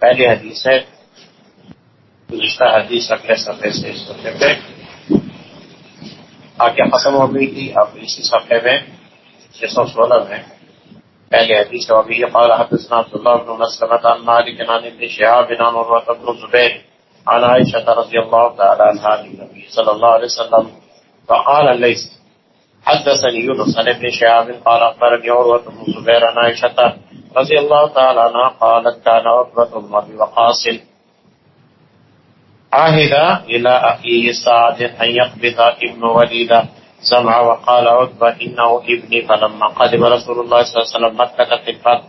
پہلی حدیث ہے، گزشتہ حدیث اگلے صفحے سے اس صفحے پہ۔ آگے ختم ہو گئی تھی، اب اسی صفحے میں چھ سو سولہ میں پہلے حدیث ابھی قال حدثنا عبد الله بن مسلمة عن مالك عن ابن شهاب عن عروة بن الزبير عن عائشة رضي الله تعالى عنها عن النبي صلى الله عليه وسلم فقال ليس. حدثني يونس عن ابن شهاب قال أخبرني عروة بن الزبير عن عائشة رضي الله تعالى عنها قالت كان عقبة بن وقاص عهد إلى أخيه سعد أن يقبض ابن وليد سمع وقال عتبة إنه ابني فلما قدم رسول الله صلى الله عليه وسلم مكة في الفتح.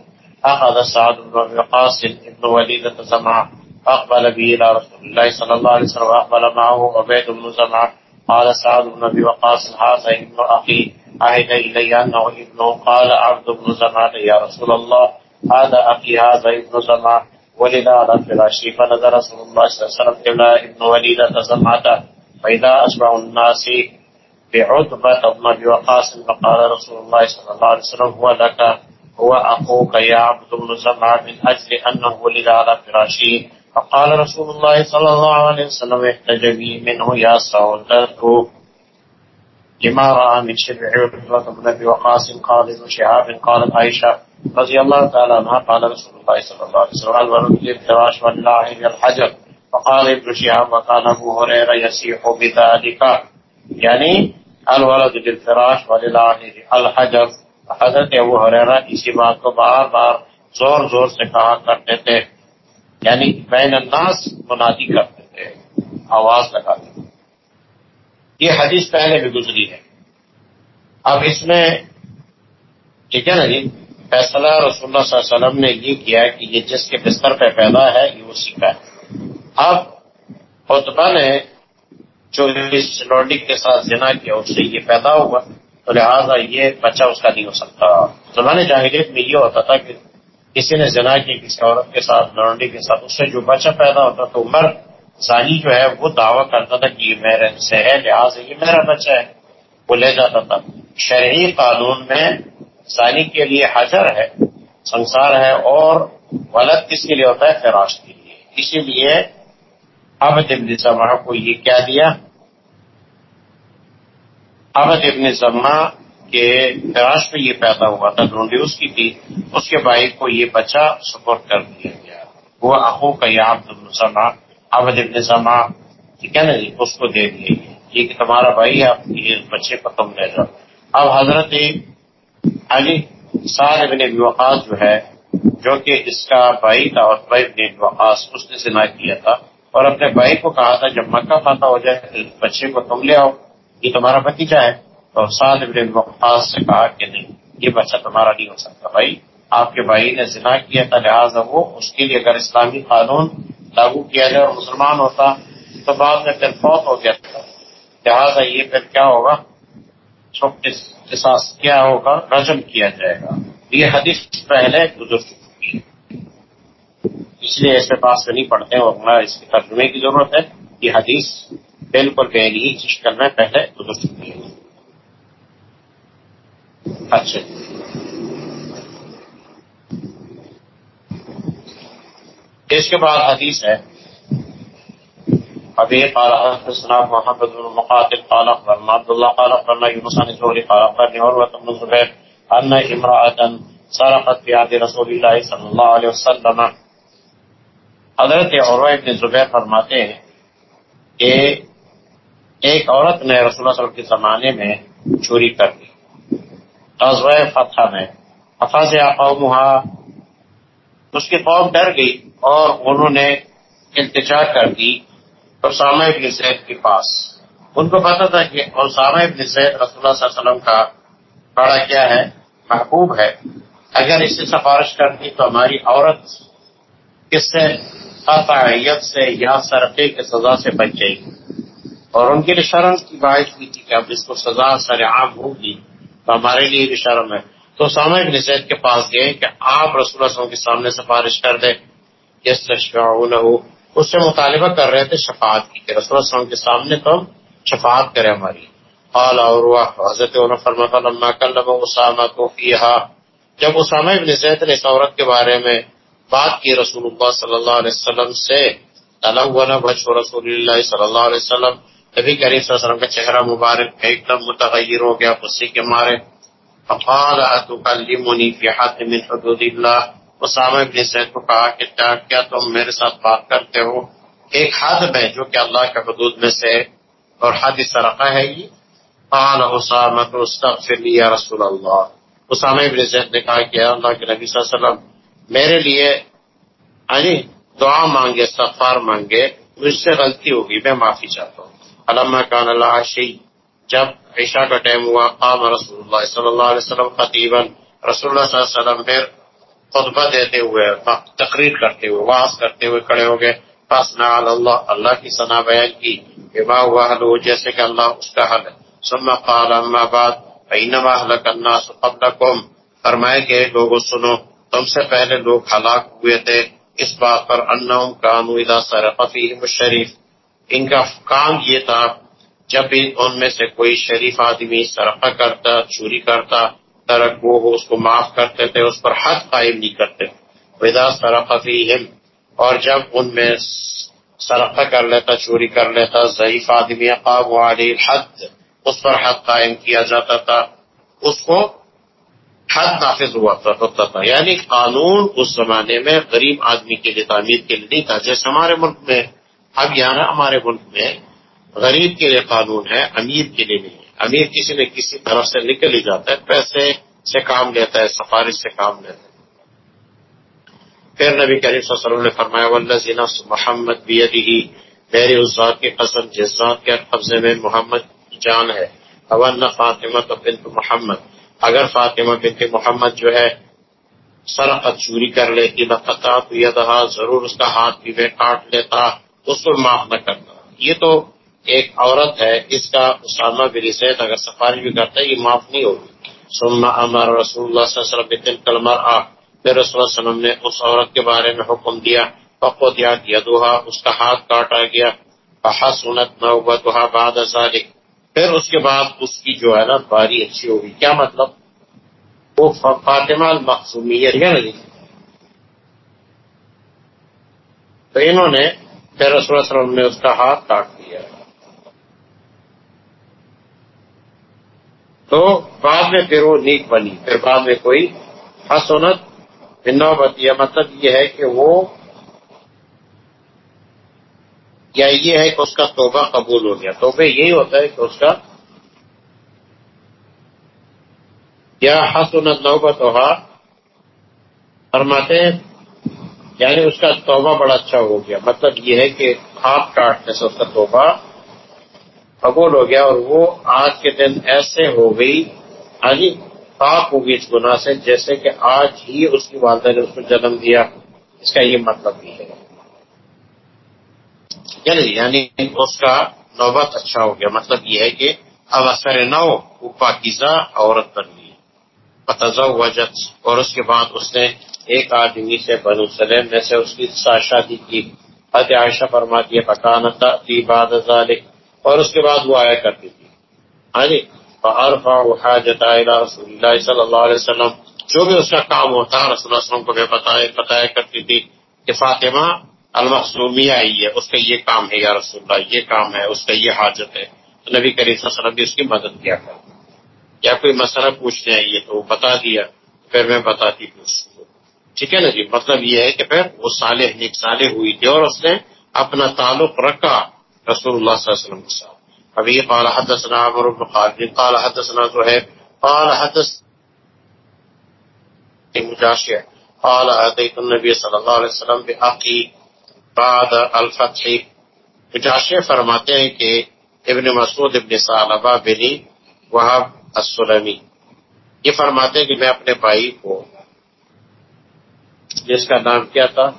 أخذ سعد بن وقاص ابن وليدة سمع أقبل به إلى رسول الله صلى الله عليه وسلم وأقبل معه عبيد بن زمع. قال سعد بن أبي وقاص، هذا ابن أخي. عهد إلي أنه ابنه قال عبد بن زمع يا رسول الله، هذا أخي، هذا ابن زمع ولد على فراشي فنظر رسول الله صلى الله عليه وسلم إلى ابن وليدة زمعة فإذا أشبع الناس بعتبة بن أبي وقاص، فقال رسول الله صلى الله عليه وسلم، هو لك، هو أخوك يا عبد بن زمع من أجل أنه ولد على فراشي فقال رسول الله صلى الله عليه وسلم احتجبي منه يا سعودته لما رأى من شبع عتبة بن أبي وقاص قال ابن شهاب قالت عائشة رضي الله تعالى عنها قال رسول الله صلى الله عليه وسلم الولد للفراش والله الحجر. فقال ابن شهاب وكان أبو هريرة يسيح بذلك. یعنی يعني الولد للفراش وللعاهر الحجر. حضرت ابو حریرہ اسی بات کو بار بار زور زور سے کہا کرتے تھے۔ یعنی بین الناس منادی کرتے تھے، آواز لگاتے تھے۔ یہ حدیث پہلے بھی گزری ہے۔ اب اس میں ٹھیک ہے نا جی؟ فیصلہ رسول اللہ صلی اللہ علیہ وسلم نے یہ کیا کہ یہ جس کے بستر پہ پیدا ہے، یہ اسی کا ہے۔ اب خطبہ نے جو اس لوڈی کے ساتھ جنا کیا، اس سے یہ پیدا ہوا۔ تو لہٰذا یہ بچہ اس کا نہیں ہو سکتا۔ زمانے جاہلیت میں یہ ہوتا تھا کہ کسی نے جنا کیا کسی عورت کے ساتھ لوڈی کے ساتھ، اس سے جو بچہ پیدا ہوتا تو عمر ذانی جو ہے وہ دعویٰ کرتا تھا کہ یہ میرے سے ہے، لہٰذا یہ میرا بچہ ہے، وہ لے جاتا تھا۔ شرعی قانون میں ثانی کے لیے حجر ہے، سنسار ہے اور ولد کس کے لیے ہوتا ہے؟ فراش کے لیے۔ اسی لیے ابد ابن زما کو یہ کیا دیا؟ ابد ابن زما کے فراش میں یہ پیدا ہوا تھا ڈھونڈی اس کی تھی، اس کے بھائی کو یہ بچہ سپورٹ کر دیا گیا۔ وہ اخو کا یا ابن زما ابد ابن ٹھیک ہے نا جی اس کو دے دیا گیا۔ یہ کہ تمہارا بھائی ہے اس بچے کو تم لے جاؤ۔ اب حضرت علی سال ابن وقاص جو ہے، جو کہ اس کا بھائی تھا اور ابن وقاص، اس نے سنا کیا تھا اور اپنے بھائی کو کہا تھا، جب مکہ فاتح ہو جائے بچے کو تم لے آؤ، یہ تمہارا بتیجا ہے۔ تو سعد ابن وقاص سے کہا کہ نہیں، یہ بچہ تمہارا نہیں ہو سکتا بھائی۔ آپ کے بھائی نے ذنا کیا تھا، لہٰذا وہ اس کے لیے اگر اسلامی قانون لاگو کیا جائے اور مسلمان ہوتا تو بعد میں پھر فوت ہو گیا تھا لہٰذا یہ پھر کیا ہوگا؟ کیا ہوگا؟ رجم کیا جائے گا۔ یہ حدیث پہلے گزر چکی ہے۔ اس لیے ایسے پاس سے نہیں پڑھتے اور نہ اس کے ترجمے کی ضرورت ہے۔ یہ حدیث بالکل پہلی ہی شکل میں پہلے گزر چکی ہے اچھا جی۔ اس کے بعد حدیث ہے۔ ابھی قال حدثنا محمد بن مقاتل قال اخبرنا عبد الله قال اخبرنا يونس بن زهري قال اخبرني عروة بن الزبير ان امرأة سرقت في عهد رسول الله صلى الله عليه وسلم۔ حضرت عروہ ابن زبیر فرماتے ہیں کہ ایک عورت نے رسول اللہ صلی اللہ علیہ وسلم کے زمانے میں چوری کر دی غزوہ فتح میں۔ حفاظ قومها اس کی قوم ڈر گئی اور انہوں نے التجا کر دی اسامہ ابن زید کے پاس۔ ان کو پتا تھا کہ اسامہ ابن زید رسول اللہ صلی اللہ علیہ وسلم کا بڑا کیا ہے؟ محبوب ہے۔ اگر اس سے سفارش کرتی تو ہماری عورت کس سے قطعیت سے یا سرقے کے سزا سے بچ جائے گی۔ اور ان کے لیے شرم کی باعث ہوئی تھی کہ اب اس کو سزا سر عام ہوگی۔ تو ہمارے لیے بھی شرم ہے تو اسامہ ابن زید کے پاس گئے کہ آپ رسول اللہ وسلم کے سامنے سفارش کر دیں۔ اس سے اس سے مطالبہ کر رہے تھے شفاعت کی کہ رسول اللہ وسلم کے سامنے تو ہم شفاعت کریں ہماری۔ قال اور حضرت فرماتا لما کلم اسامہ کو فیہا۔ جب اسامہ ابن زید نے اس عورت کے بارے میں بات کی رسول اللہ صلی اللہ علیہ وسلم سے بچ رسول اللہ صلی اللہ علیہ وسلم نبی کریم صلی اللہ علیہ وسلم کا چہرہ مبارک ایک دم متغیر ہو گیا، غصے کے مارے۔ فقال اتکلمنی فی حد من حدود اللہ۔ اسامہ ابن زید کو کہا کہ کیا تم میرے ساتھ بات کرتے ہو؟ ایک حد میں جو کہ اللہ کے حدود میں سے اور حد سرقہ ہے یہ۔ قال اسامہ تو استغفر لی یا رسول اللہ۔ اسامہ ابن زید نے کہا کہ اللہ کے نبی صلی اللہ علیہ وسلم، میرے لیے یعنی دعا مانگے، استغفار مانگے، مجھ سے غلطی ہوگی، میں معافی چاہتا ہوں۔ علامہ کان اللہ شی جب عشاء کا ٹائم ہوا، قام رسول اللہ صلی اللہ علیہ وسلم خطیبا رسول اللہ صلی اللہ علیہ وسلم پھر خطبہ دیتے ہوئے، تقریر کرتے ہوئے واس کرتے ہوئے کھڑے ہو گئے۔ فاسنا اللہ اللہ کی ثنا بیان کی بما ہوا حل جیسے کہ اللہ اس کا حل ہے۔ ثم قال، اما بعد فینما اهلك الناس قبلكم۔ فرمائے کہ لوگوں سنو، تم سے پہلے لوگ ہلاک ہوئے تھے۔ اس بات پر انہم کانو اذا سرق فیہم الشریف ان کا کام یہ تھا، جب بھی ان میں سے کوئی شریف آدمی سرقہ کرتا، چوری کرتا ترک وہ اس کو معاف کرتے تھے، اس پر حد قائم نہیں کرتے۔ ودا سرقہ فیہم اور جب ان میں سرقہ کر لیتا، چوری کر لیتا، ضعیف آدمی قاب علی الحد، اس پر حد قائم کیا جاتا تھا، اس کو حد نافذ ہوا ہوتا تھا۔ یعنی قانون اس زمانے میں غریب آدمی کے لیے تعمیر کے لیے نہیں تھا، جیسے ہمارے ملک میں اب یہاں ہمارے ملک میں غریب کے لیے قانون ہے، امیر کے لیے نہیں امیر کسی نہ کسی طرف سے نکل ہی جاتا ہے، پیسے سے کام لیتا ہے، سفارش سے کام لیتا ہے۔ پھر نبی کریم صلی اللہ علیہ وسلم نے فرمایا والذین محمد بیدی میری اس ذات کی قسم جس ذات کے قبضے میں محمد جان ہے۔ اول فاطمہ بنت محمد۔ اگر فاطمہ بنت محمد جو ہے، سرقت چوری کر لیتی، لقطات یدہا، ضرور اس کا ہاتھ بھی میں کاٹ لیتا۔ اس کو معاف نہ کرتا یہ تو ایک عورت ہے، اس کا اسامہ بن زید اگر سفارش بھی کرتا ہے، یہ معاف نہیں ہوگی۔ ثم امر رسول اللہ صلی اللہ علیہ وسلم بتلک المرأة پھر رسول اللہ علیہ وسلم نے اس عورت کے بارے میں حکم دیا پکو فقط یدوہا، اس کا ہاتھ کاٹا گیا۔ فحسنت نوبتها بعد ذلك پھر اس کے بعد اس کی جو ہے نا باری اچھی ہوگی۔ کیا مطلب؟ وہ فاطمہ المخصومیت ہے نا جی؟ تو انہوں نے پھر رسول اللہ علیہ وسلم نے اس کا ہاتھ کاٹ دیا تو بعد میں پھر وہ نیک بنی۔ پھر بعد میں کوئی حسنت نوبت یہ مطلب یہ ہے کہ وہ یا یہ ہے کہ اس کا توبہ قبول ہو گیا۔ توبہ یہی ہوتا ہے کہ اس کا یا حسنت، نوبت ہوا فرماتے ہیں یعنی اس کا توبہ بڑا اچھا ہو گیا۔ مطلب یہ ہے کہ ہاتھ کاٹنے سے اس کا توبہ قبول ہو گیا اور وہ آج کے دن ایسے ہو گئی آج پاک ہوگی اس گناہ سے، جیسے کہ آج ہی اس کی والدہ نے اس کو جنم دیا۔ اس کا یہ مطلب بھی ہے۔ یعنی یعنی اس کا نوبت اچھا ہو گیا۔ مطلب یہ ہے کہ اب اثر نو وہ پاکیزہ عورت بن گئی۔ پتہ وجت اور اس کے بعد اس نے ایک آدمی سے بنو سلیم میں سے اس کی شادی کی۔ حد عائشہ فرماتی ہے پکانتا بعد ذالک اور اس کے بعد وہ آیا کرتی تھی۔ ہاں جی عرفا حاجت رسول اللہ صلی اللہ علیہ وسلم۔ جو بھی اس کا کام ہوتا رسول اللہ علیہ وسلم کو بتایا بتایا کرتی تھی کہ فاطمہ المخصومیہ آئی ہے، اس کا یہ کام ہے یا رسول اللہ، یہ کام ہے، اس کا یہ حاجت ہے۔ تو نبی کریم صلی اللہ علیہ وسلم بھی اس کی مدد کیا کر یا کوئی مسئلہ پوچھنے آئیے تو وہ بتا دیا، پھر میں بتاتی تھی اس کو۔ ٹھیک ہے نا جی؟ مطلب یہ ہے کہ پھر وہ صالح نیک صالح ہوئی تھی اور اس نے اپنا تعلق رکھا رسول اللہ صلی اللہ علیہ وسلم کے ساتھ۔ ابھی قال حدثنا عمر بن خالد، قال حدثنا زهير قال حدث مجاشع قال اتيت النبي صلى الله عليه وسلم باخي بعد الفتح۔ مجاشع فرماتے ہیں کہ ابن مسعود ابن ثعلبہ بن وهب السلمی۔ یہ فرماتے ہیں کہ میں اپنے بھائی کو جس کا نام کیا تھا؟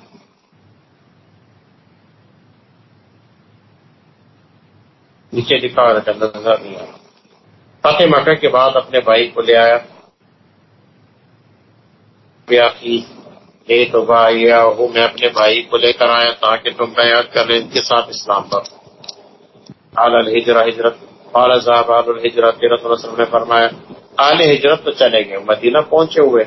نیچے لکھا ہوا نظر نہیں آیا۔ فتح مکہ کے بعد اپنے بھائی کو لے آیا۔ تو بھائی ہوں میں اپنے بھائی کو لے کر آیا تاکہ تم بیعت کر ان کے ساتھ اسلام پر۔ آل الحجرہ ہجرت، آل صاحب آل الحجرت رت وسلم نے فرمایا، آل ہجرت تو چلے گئے، مدینہ پہنچے ہوئے۔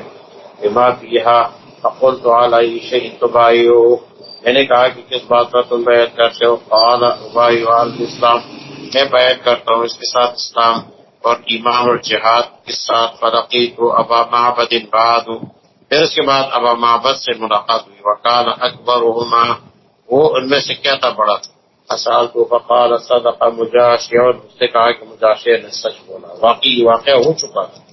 دماغ یہاں فقل تو علیہ شہید تو ہو میں نے کہا کہ کس بات پر تم بیعت کرتے ہو؟ قال بھائی اسلام میں بیعت کرتا ہوں اس کے ساتھ اسلام اور ایمان اور جہاد کے ساتھ۔ فرقی کو ابا معبد بعد۔ پھر اس کے بعد ابا معبد سے ملاقات ہوئی۔ وقال اکبر وہ ان میں سے کیا تھا بڑا تھا؟ اصال تو فقال صدق مجاشی اور اس نے کہا کہ مجاشی نے سچ بولا۔ واقعی واقعہ ہو چکا تھا۔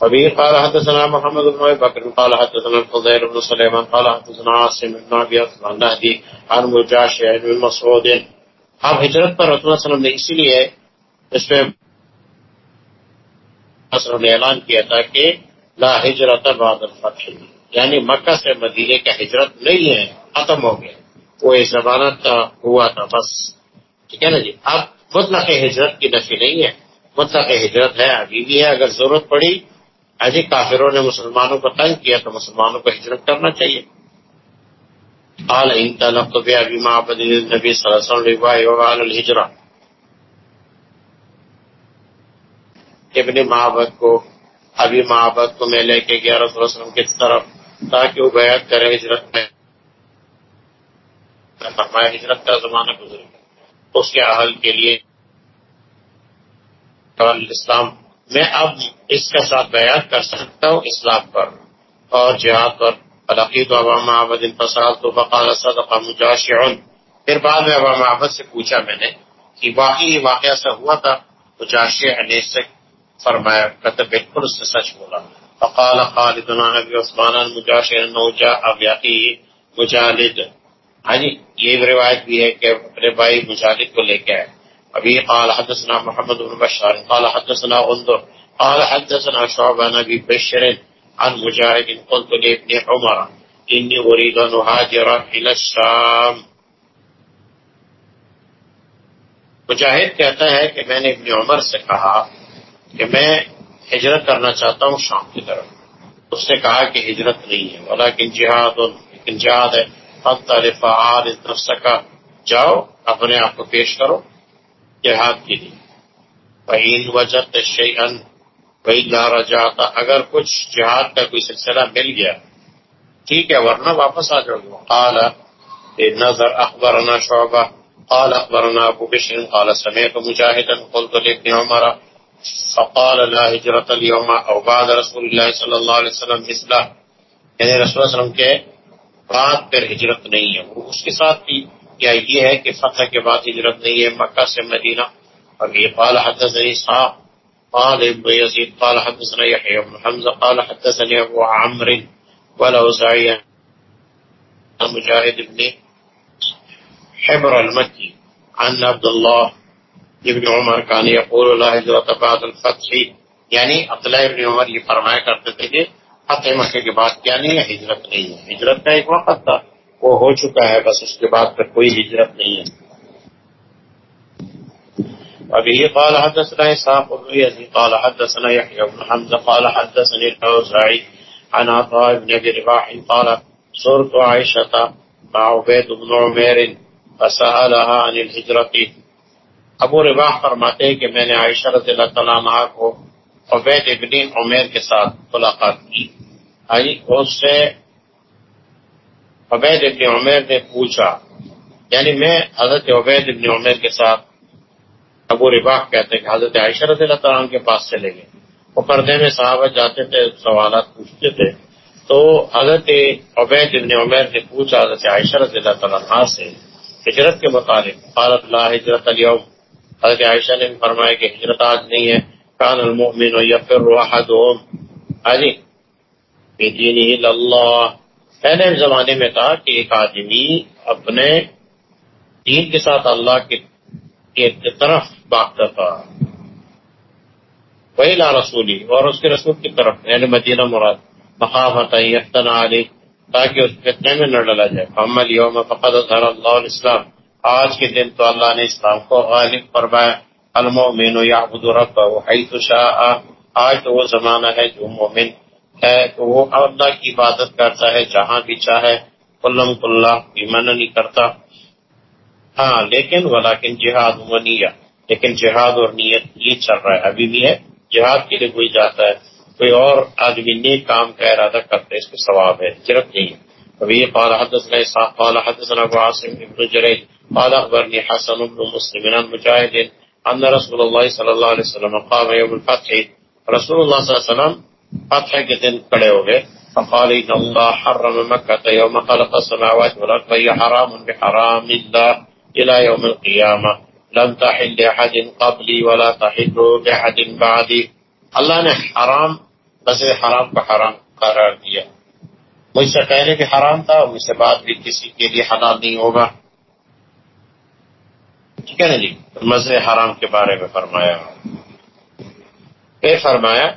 ابھی قال حدثنا محمد بن بکر قال حدثنا الفضيل بن سليمان، قال حدثنا عاصم بن ابي عثمان نهدي عن مجاشع بن مسعود. اب ہجرت پر رسول اللہ وسلم نے اسی لیے اس پہ نے اعلان کیا تھا کہ لا ہجرت بعد الفتح. یعنی مکہ سے مدینے کا ہجرت نہیں ہے، ختم ہو گیا۔ وہ ایک زمانہ تھا، ہوا تھا، بس۔ ٹھیک ہے نا جی؟ اب مطلق ہجرت کی نفی نہیں ہے۔ مطلق ہجرت ہے، ابھی بھی ہے، اگر ضرورت پڑی ایسے کافروں نے مسلمانوں کو تنگ کیا تو مسلمانوں کو ہجرت کرنا چاہیے۔ قال ان طلبت بأبي معبد النبي صلى الله عليه وسلم وعلى الهجرة۔ ابن معبد کو ابھی معبد کو میں لے کے گیا رسول اللہ وسلم کی طرف تاکہ وہ بیعت کرے ہجرت میں۔ فرمایا، ہجرت کا زمانہ گزر گیا اس کے اہل کے لیے۔ اسلام میں اب اس کے ساتھ بیعت کر سکتا ہوں اسلام پر۔ اور جہاد پر فلقیت ابا معبد فسال تو فقال صدق مجاشع۔ پھر بعد میں ابا معبد سے پوچھا میں نے کہ واقعی یہ واقعہ سے ہوا تھا؟ مجاشع نے سے فرمایا، کہتے بالکل اس نے سچ بولا۔ فقال خالد نبی عثمان المجاشع انه جاء بيقي مجالد۔ ہاں جی یہ روایت بھی ہے کہ اپنے بھائی مجالد کو لے کے آئے۔ ابھی قال حدثنا محمد بن بشار، قال حدثنا انظر قال حدثنا شعبہ نبی بشر عن مجاهد قلت لابن عمر إني أريد أن أهاجر إلى الشام. مجاہد کہتا ہے کہ میں نے ابن عمر سے کہا کہ میں ہجرت کرنا چاہتا ہوں شام کی طرف۔ اس نے کہا کہ ہجرت نہیں ہے، ولیکن جہاد، لیکن جہاد ہے۔ سکا جاؤ، اپنے آپ کو پیش کرو۔ جہاد کے لیے بہین وجہ شیئن لا جاتا اگر کچھ جہاد کا کوئی سلسلہ مل گیا، ٹھیک ہے، ورنہ واپس آ جاؤ۔ گے قال نظر اخبرنا شعبہ۔ قال اخبرنا ابو بشر۔ قال، سمعت مجاهدا قلت لابن عمر۔ فقال، لا هجرة اليوم۔ او بعد رسول الله صلی اللہ علیہ وسلم مثلا یعنی رسول اللہ علیہ وسلم کے بعد پھر هجرت نہیں ہے۔ وہ اس کے ساتھ بھی کیا یہ ہے کہ فتح کے بعد ہجرت نہیں ہے مکہ سے مدینہ؟ اور یہ قال حدثني صاحب، قال ابن يزيد قال حدثنا يحيى بن حمزة قال حدثني أبو عمرو والأوزاعي مجاهد بن حبر المكي عن عبد الله ابن عمر كان يقول لا هجرة بعد الفتح یعنی عبداللہ ابن عمر یہ فرمایا کرتے تھے کہ فتح مکہ کے بعد کیا نہیں ہے، ہجرت نہیں ہے۔ ہجرت کا ایک وقت تھا۔ وہ ہو چکا ہے، بس اس کے بعد پھر کوئی ہجرت نہیں ہے۔ أبي قال حدثنا إسحاق بن يزيد قال حدثنا يحيى بن حمزة قال حدثني الأوزاعي عن عطاء بن أبي رباح، قال صرت عائشة مع عبيد بن عمير فسألها عن الهجرة ابو رباح فرماتے ہیں کہ میں نے عائشہ رضی اللہ تعالیٰ عنہ کو عبید ابن عمیر کے ساتھ ملاقات کی۔ اس سے عبید ابن عمیر نے پوچھا یعنی میں حضرت عبید ابن عمیر کے ساتھ ابو رباح کہتے ہیں کہ حضرت عائشہ رضی اللہ تعالیٰ کے پاس چلے گئے۔ وہ پردے میں صحابہ جاتے تھے، سوالات پوچھتے تھے۔ تو حضرت عبید ابن عمیر نے پوچھا حضرت عائشہ رضی اللہ تعالیٰ سے، ہجرت کے متعلق قالت اللہ ہجرت اليوم۔ حضرت عائشہ نے فرمایا کہ ہجرت آج نہیں ہے۔ کان المؤمن یفر احدهم حاجی ہاں بدینہ اللہ۔ پہلے زمانے میں تھا کہ ایک آدمی اپنے دین کے ساتھ اللہ کے طرف باغتا تھا وہی لا رسولی، اور اس کے رسول کی طرف یعنی مدینہ مراد۔ مقامت علی تاکہ اس فتنے میں نہ ڈالا جائے۔ محمد یوم فقد اللہ اسلام آج کے دن تو اللہ نے اسلام کو غالب فرمایا۔ المؤمن یعبد رب حیث شاء۔ آج تو وہ زمانہ ہے جو مومن ہے تو وہ اللہ کی عبادت کرتا ہے، جہاں بھی چاہے، کلم کلّہ، ایمان نہیں کرتا۔ ہاں لیکن ولیکن جہاد و نیت۔ لیکن جہاد اور نیت یہ چل رہا ہے، ابھی بھی ہے۔ جہاد کے لیے کوئی جاتا ہے، کوئی اور آدمی نیک کام کا ارادہ کرتے اس کو ثواب ہے ہجرت نہیں ہے۔ ابھی قال حدثنا اسحاق، قال حدثنا ابو عاصم بن جريج قال اخبرني حسن بن مسلم عن مجاهد ان رسول الله صلى الله عليه وسلم قام يوم الفتح۔ رسول الله صلى الله عليه وسلم فتح کے دن کھڑے ہو گئے۔ فقال ان الله حرم مكه يوم خلق السماوات والارض فهي حرام بحرام الله الى يوم القيامه لم تحل لاحد قبلي ولا تحل لاحد بعدي اللہ نے حرام، بس حرام کو حرام قرار دیا۔ مجھ سے پہلے بھی حرام تھا، مجھ سے بعد بھی کسی کے لیے حلال نہیں ہوگا۔ ٹھیک ہے نا جی؟ مزے حرام کے بارے میں فرمایا۔ پھر فرمایا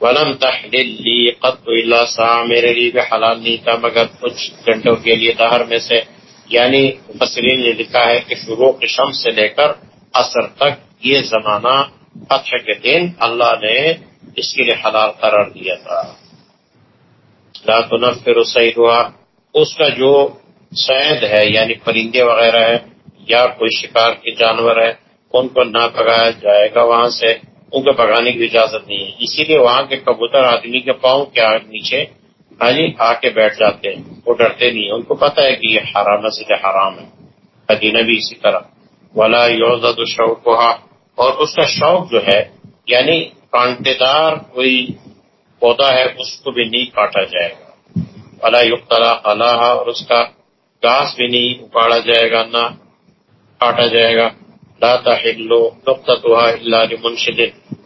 ولم تحلیل قط اللہ سا میرے لیے بھی حلال نہیں تھا، مگر کچھ گھنٹوں کے لیے دہر میں سے یعنی مصرین نے لکھا ہے کہ شروع کی شم سے لے کر اثر تک یہ زمانہ فتح کے دن اللہ نے اس کے لیے حلال قرار دیا تھا۔ لا تنفر سیدها اس کا جو سید ہے یعنی پرندے وغیرہ ہے یا کوئی شکار کے جانور ہے ان کو نہ پگایا جائے گا وہاں سے۔ ان کو پگانے کی اجازت نہیں ہے۔ اسی لیے وہاں کے کبوتر آدمی کے پاؤں کے نیچے ہاں جی آ کے بیٹھ جاتے ہیں۔ وہ ڈرتے نہیں ان کو پتا ہے کہ یہ حرام سے حرام ہے۔ حدینہ بھی اسی طرح۔ ولا یوزد شوق اور اس کا شوق جو ہے یعنی کانٹے دار کوئی پودا ہے، اس کو بھی نہیں کاٹا جائے گا۔ اللہ یقلا اللہ اور اس کا گھاس بھی نہیں اکاڑا جائے گا، نہ کاٹا جائے گا۔ لاتا ہلو نقطہ تو اللہ منشد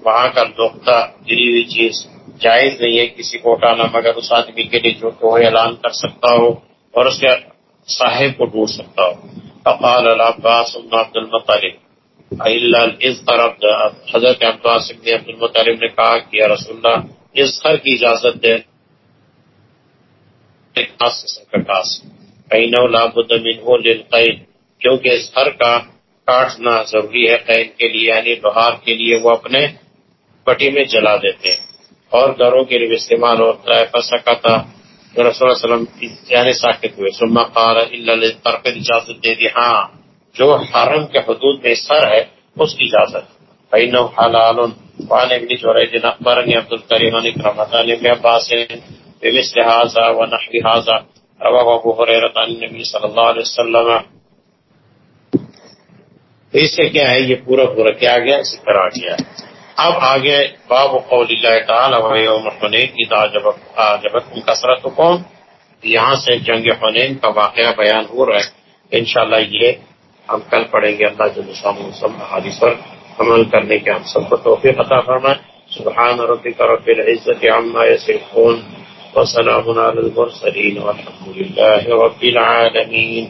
وہاں کا نقطہ گری ہوئی چیز جائز نہیں ہے کسی کو اٹھانا، مگر اس آدمی کے لیے جو کہ وہ اعلان کر سکتا ہو اور اس کے صاحب کو ڈھونڈ سکتا ہو۔ فقال العباس بن عبد المطلب اس طرف حضرت عباس بن عبد المطلب نے کہا کہ یا رسول اللہ اس گھر کی اجازت دے۔ کیونکہ اس گھر کا کاٹنا ضروری ہے قید کے لیے یعنی لوہار کے لیے وہ اپنے پٹی میں جلا دیتے ہیں۔ اور گھروں کے لیے استعمال ہوتا ہے۔ فسکا تھا رسول اللہ وسلم یعنی ساکت ہوئے۔ سما قال اللہ طرف اجازت دے دی۔ ہاں جو حرم کے حدود میں سر ہے، اس کی اجازت۔ فإنه حلال۔ وعن ابن جريج۔ أخبرني عبد الكريم عن كرمة عن ابن عباس بمثل هذا ونحو هذا۔ رواه ابو هريرة عن النبي صلى الله عليه وسلم۔ اس سے کیا ہے؟ یہ پورا پورا کیا گیا اسی طرح کیا اب آگے باب قول اللہ تعالی و جبت کثرت کون یہاں سے جنگ حنین کا واقعہ بیان ہو رہا ہے۔ انشاءاللہ یہ ہم کل پڑھیں گے۔ اللہ جل حادث پر عمل کرنے کے ہم سب کو توفیق عطا فرمائے۔ سبحان ربك رب العزة عما يصفون وسلام على المرسلين والحمد لله رب العالمين